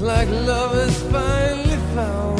Like love is finally found.